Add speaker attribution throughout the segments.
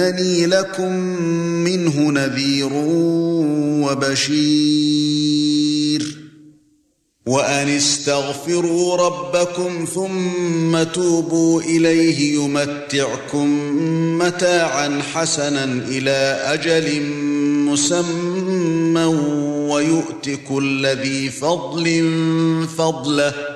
Speaker 1: إنني لكم منه نذير وبشير وأن استغفروا ربكم ثم توبوا إليه يمتعكم متاعا حسنا إلى أجل مسمى ويؤت كل ذي فضل فضله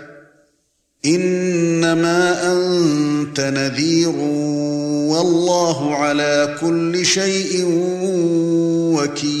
Speaker 1: انما انت نذير والله على كل شيء وكيل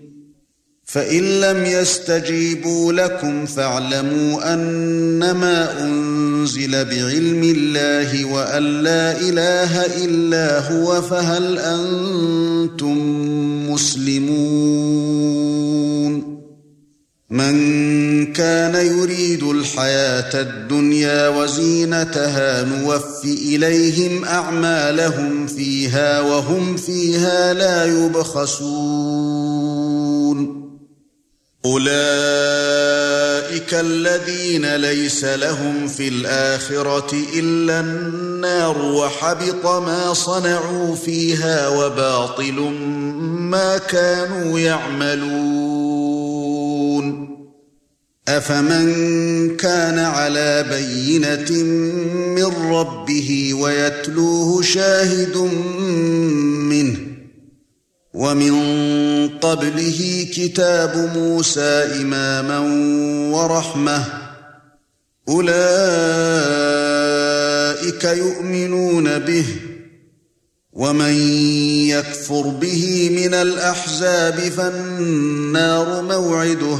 Speaker 1: فَإِن لَّمْ يَسْتَجِيبُوا لَكُمْ فَاعْلَمُوا أَنَّمَا أُنزِلَ بِعِلْمِ اللَّهِ وَأَن لَّا إِلَٰهَ إِلَّا هُوَ فَهَلْ أَنتُم مُّسْلِمُونَ مَن كَانَ يُرِيدُ الْحَيَاةَ الدُّنْيَا وَزِينَتَهَا نُوَفِّ إِلَيْهِمْ أَعْمَالَهُمْ فِيهَا وَهُمْ فِيهَا لَا يُبْخَسُونَ أُولَئِكَ الَّذِينَ لَيْسَ لَهُمْ فِي الْآخِرَةِ إِلَّا النَّارُ وَحَبِطَ مَا صَنَعُوا فِيهَا وَبَاطِلٌ مَا كَانُوا يَعْمَلُونَ أَفَمَن كَانَ عَلَى بَيِّنَةٍ مِّن رَّبِّهِ وَيَتْلُوهُ شَاهِدٌ مِّنْهُ وَمِن قَبْلِهِ كِتَابُ مُوسَى إِمَامًا وَرَحْمَةً أُولَئِكَ يُؤْمِنُونَ بِهِ وَمَن يَكْفُرْ بِهِ مِنَ الْأَحْزَابِ فَالنَّارُ مَوْعِدُهُ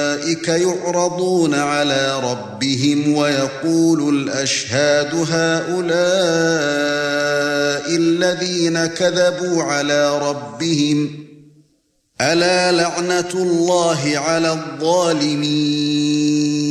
Speaker 1: أُولَئِكَ يُعْرَضُونَ عَلَى رَبِّهِمْ وَيَقُولُ الْأَشْهَادُ هَؤُلَاءِ الَّذِينَ كَذَبُوا عَلَى رَبِّهِمْ أَلَا لَعْنَةُ اللَّهِ عَلَى الظَّالِمِينَ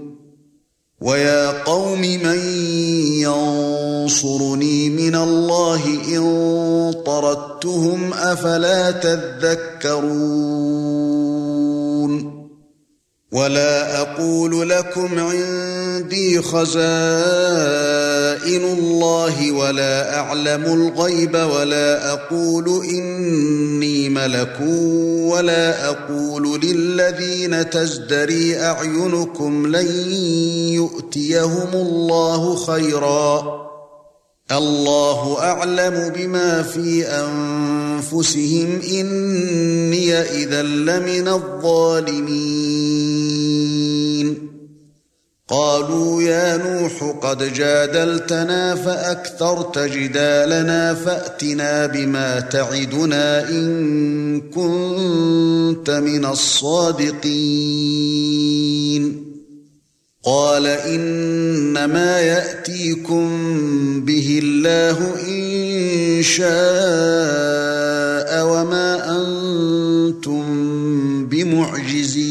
Speaker 1: وَيَا قَوْمِ مَن يَنصُرُنِي مِنَ اللَّهِ إِن طَرَدتُّهُمْ أَفَلَا تَذَكَّرُونَ ولا اقول لكم عندي خزائن الله ولا اعلم الغيب ولا اقول اني ملك ولا اقول للذين تزدري اعينكم لن يؤتيهم الله خيرا الله اعلم بما في انفسهم اني اذا لمن الظالمين قالوا يا نوح قد جادلتنا فاكثرت جدالنا فاتنا بما تعدنا ان كنت من الصادقين قال انما ياتيكم به الله ان شاء وما انتم بمعجزين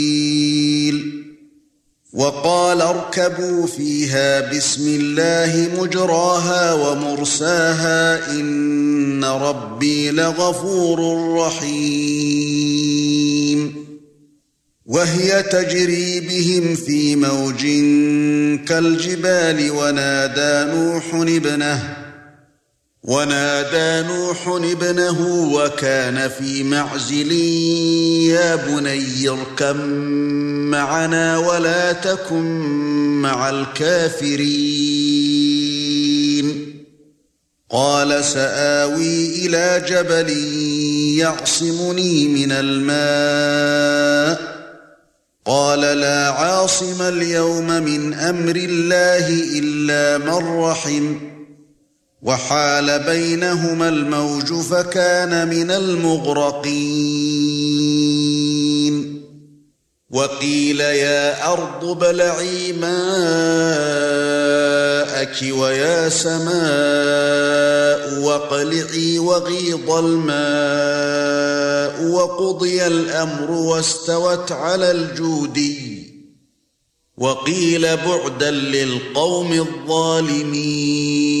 Speaker 1: وقال اركبوا فيها بسم الله مجراها ومرساها إن ربي لغفور رحيم وهي تجري بهم في موج كالجبال ونادى نوح ابنه ونادى نوح ابنه وكان في معزل يا بني اركب معنا ولا تكن مع الكافرين قال سآوي إلى جبل يعصمني من الماء قال لا عاصم اليوم من أمر الله إلا من رحمه وَحَالَ بَيْنَهُمَا الْمَوْجُ فَكَانَ مِنَ الْمُغْرَقِينَ وَقِيلَ يَا أَرْضُ بَلَعِي مَاءَكِ وَيَا سَمَاءُ وَاقْلِعِي وَغِيضَ الْمَاءُ وَقُضِيَ الْأَمْرُ وَاسْتَوَتْ عَلَى الْجُودِيِّ وَقِيلَ بُعْدًا لِلْقَوْمِ الظَّالِمِينَ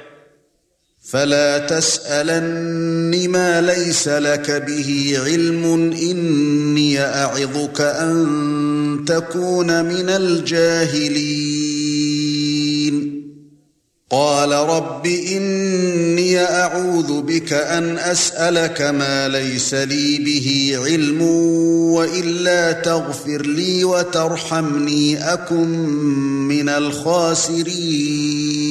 Speaker 1: فلا تسالن ما ليس لك به علم اني اعظك ان تكون من الجاهلين قال رب اني اعوذ بك ان اسالك ما ليس لي به علم والا تغفر لي وترحمني اكن من الخاسرين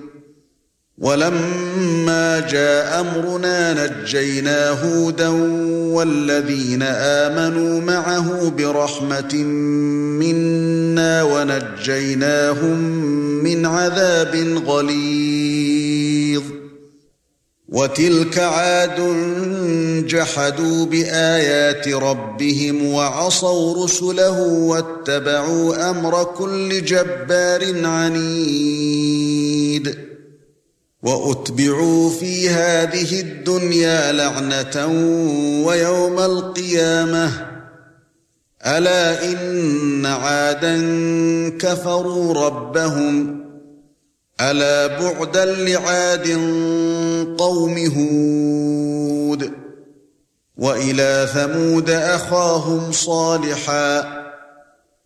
Speaker 1: وَلَمَّا جَاءَ أَمْرُنَا نَجَّيْنَا هُودًا وَالَّذِينَ آمَنُوا مَعَهُ بِرَحْمَةٍ مِنَّا وَنَجَّيْنَاهُمْ مِنْ عَذَابٍ غَلِيظٍ وَتِلْكَ عَادٌ جَحَدُوا بِآيَاتِ رَبِّهِمْ وَعَصَوْا رُسُلَهُ وَاتَّبَعُوا أَمْرَ كُلِّ جَبَّارٍ عَنِيدٍ وَأُتْبِعُوا فِي هَذِهِ الدُّنْيَا لَعْنَةً وَيَوْمَ الْقِيَامَةِ أَلَا إِنَّ عَادًا كَفَرُوا رَبَّهُمْ أَلَا بُعْدًا لِعَادٍ قَوْمِ هُودٍ وَإِلَى ثَمُودَ أَخَاهُمْ صَالِحًا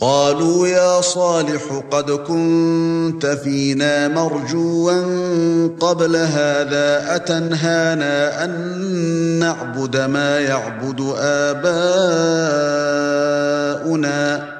Speaker 1: قالوا يا صالح قد كنت فينا مرجوا قبل هذا اتنهانا ان نعبد ما يعبد اباؤنا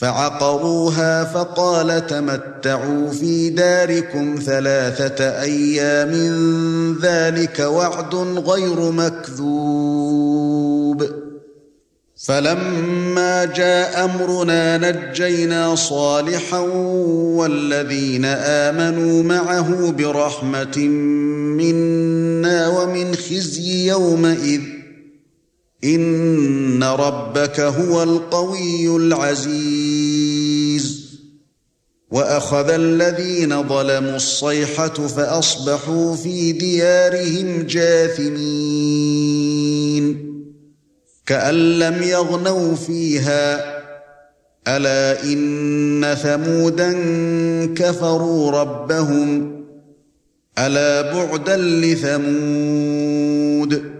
Speaker 1: فعقروها فقال تمتعوا في داركم ثلاثه ايام ذلك وعد غير مكذوب فلما جاء امرنا نجينا صالحا والذين امنوا معه برحمه منا ومن خزي يومئذ إِنَّ رَبَّكَ هُوَ الْقَوِيُّ الْعَزِيزُ وَأَخَذَ الَّذِينَ ظَلَمُوا الصَّيْحَةُ فَأَصْبَحُوا فِي دِيَارِهِمْ جَاثِمِينَ كَأَن لَّمْ يَغْنَوْا فِيهَا ألا إن ثمودا كفروا ربهم ألا بعدا لثمود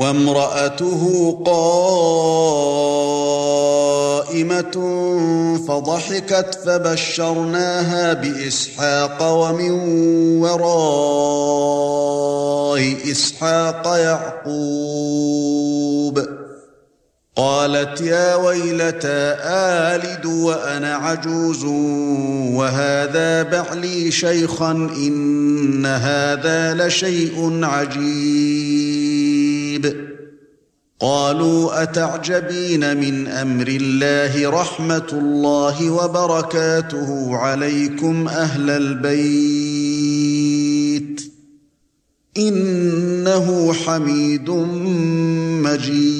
Speaker 1: وامرأته قائمة فضحكت فبشرناها بإسحاق ومن وراء إسحاق يعقوب قالت يا ويلتى آلد وأنا عجوز وهذا بعلي شيخا إن هذا لشيء عجيب قريب قالوا اتعجبين من امر الله رحمه الله وبركاته عليكم اهل البيت انه حميد مجيد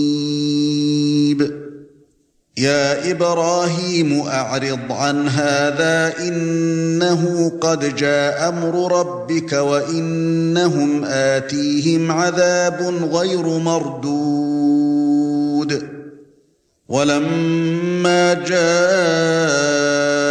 Speaker 1: يا ابراهيم اعرض عن هذا انه قد جاء امر ربك وانهم اتيهم عذاب غير مردود ولما جاء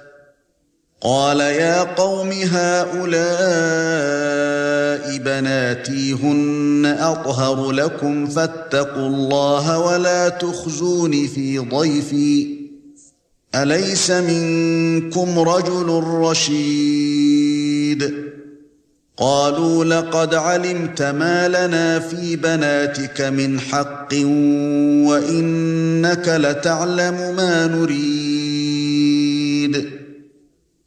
Speaker 1: قال يا قوم هؤلاء بناتي هن اطهر لكم فاتقوا الله ولا تخزون في ضيفي اليس منكم رجل رشيد قالوا لقد علمت ما لنا في بناتك من حق وانك لتعلم ما نريد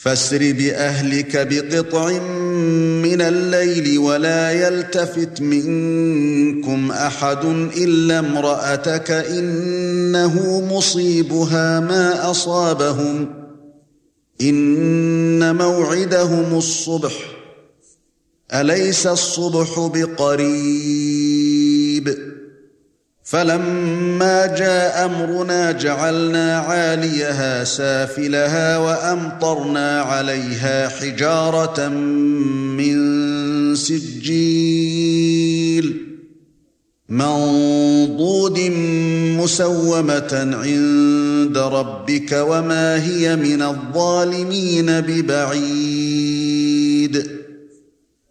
Speaker 1: فاسر باهلك بقطع من الليل ولا يلتفت منكم احد الا امراتك انه مصيبها ما اصابهم ان موعدهم الصبح اليس الصبح بقريب فَلَمَّا جَاءَ أَمْرُنَا جَعَلْنَا عَالِيَهَا سَافِلَهَا وَأَمْطَرْنَا عَلَيْهَا حِجَارَةً مِّن سِجِّيلٍ مَّنضُودٍ مُّسَوَّمَةً عِندَ رَبِّكَ وَمَا هِيَ مِنَ الظَّالِمِينَ بِبَعِيدٍ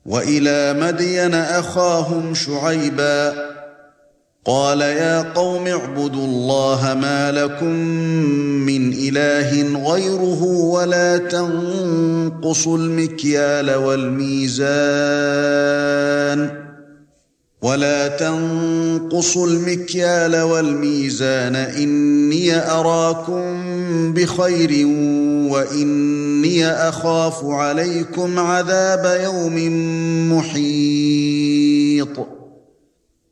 Speaker 1: وَإِلَى مَدْيَنَ أَخَاهُمْ شُعَيْبًا قال يا قوم اعبدوا الله ما لكم من اله غيره ولا تنقصوا المكيال والميزان ولا تنقصوا المكيال والميزان اني اراكم بخير واني اخاف عليكم عذاب يوم محيط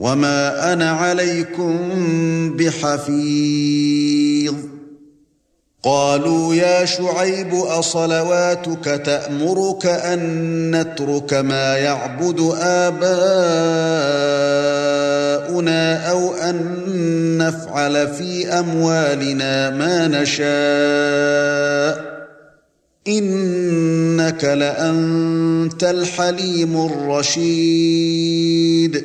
Speaker 1: وما انا عليكم بحفيظ قالوا يا شعيب اصلواتك تامرك ان نترك ما يعبد اباؤنا او ان نفعل في اموالنا ما نشاء انك لانت الحليم الرشيد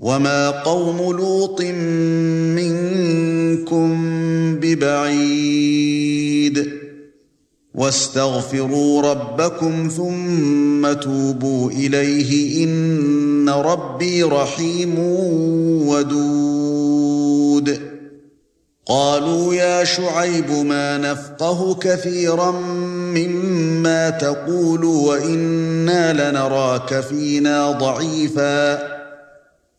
Speaker 1: وما قوم لوط منكم ببعيد واستغفروا ربكم ثم توبوا اليه ان ربي رحيم ودود قالوا يا شعيب ما نفقه كثيرا مما تقول وانا لنراك فينا ضعيفا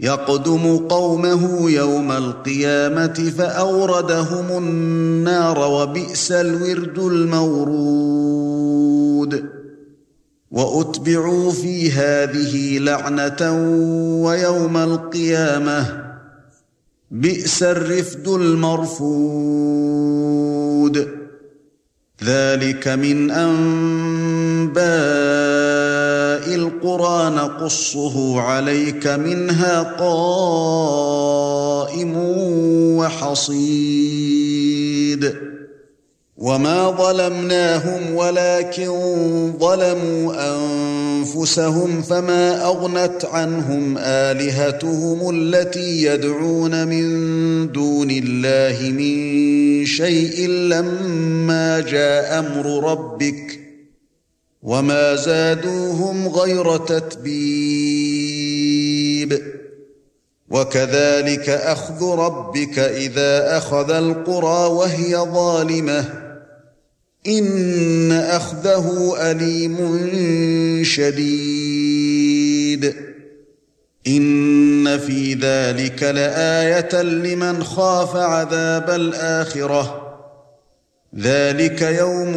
Speaker 1: يقدم قومه يوم القيامه فاوردهم النار وبئس الورد المورود واتبعوا في هذه لعنه ويوم القيامه بئس الرفد المرفود ذلك من انباء القرى نقصه عليك منها قائم وحصيد وما ظلمناهم ولكن ظلموا انفسهم فما اغنت عنهم الهتهم التي يدعون من دون الله من شيء لما جاء امر ربك وما زادوهم غير تتبيب وكذلك اخذ ربك اذا اخذ القرى وهي ظالمه ان اخذه اليم شديد ان في ذلك لايه لمن خاف عذاب الاخره ذلك يوم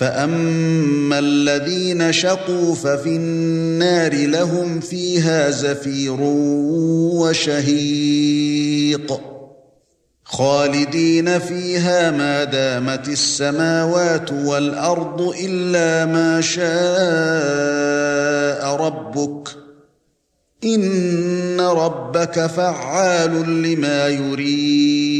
Speaker 1: فاما الذين شقوا ففي النار لهم فيها زفير وشهيق خالدين فيها ما دامت السماوات والارض الا ما شاء ربك ان ربك فعال لما يريد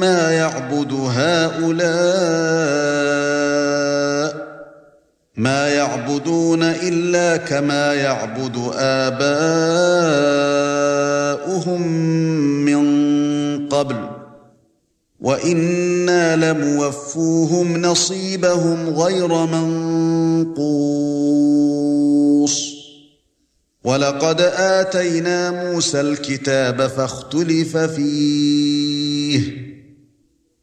Speaker 1: ما يعبد هؤلاء ما يعبدون الا كما يعبد آباؤهم من قبل وإنا لموفوهم نصيبهم غير منقوص ولقد آتينا موسى الكتاب فاختلف فيه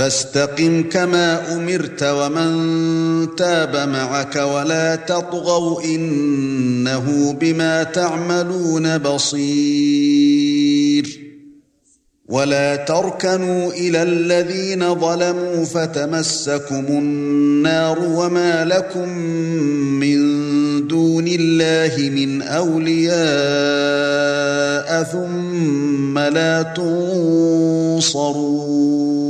Speaker 1: فاستقم كما امرت ومن تاب معك ولا تطغوا انه بما تعملون بصير ولا تركنوا الى الذين ظلموا فتمسكم النار وما لكم من دون الله من اولياء ثم لا تنصرون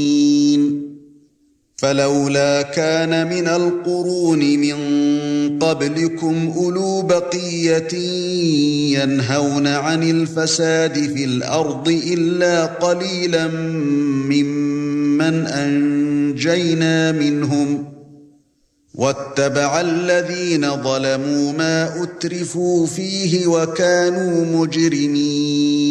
Speaker 1: فَلَوْلَا كَانَ مِنَ الْقُرُونِ مِنْ قَبْلِكُمْ أُولُو بَقِيَّةٍ يَنْهَوْنَ عَنِ الْفَسَادِ فِي الْأَرْضِ إِلَّا قَلِيلًا مِّمَّنْ أَنْجَيْنَا مِنْهُمْ وَاتَّبَعَ الَّذِينَ ظَلَمُوا مَا أُتْرِفُوا فِيهِ وَكَانُوا مُجْرِمِينَ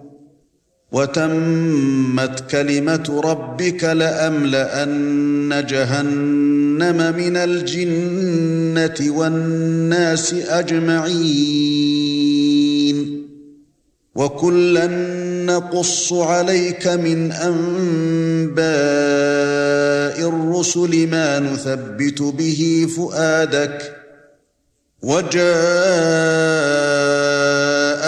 Speaker 1: وتمت كلمه ربك لأملأن جهنم من الجنه والناس اجمعين وكلا نقص عليك من انباء الرسل ما نثبت به فؤادك وجاء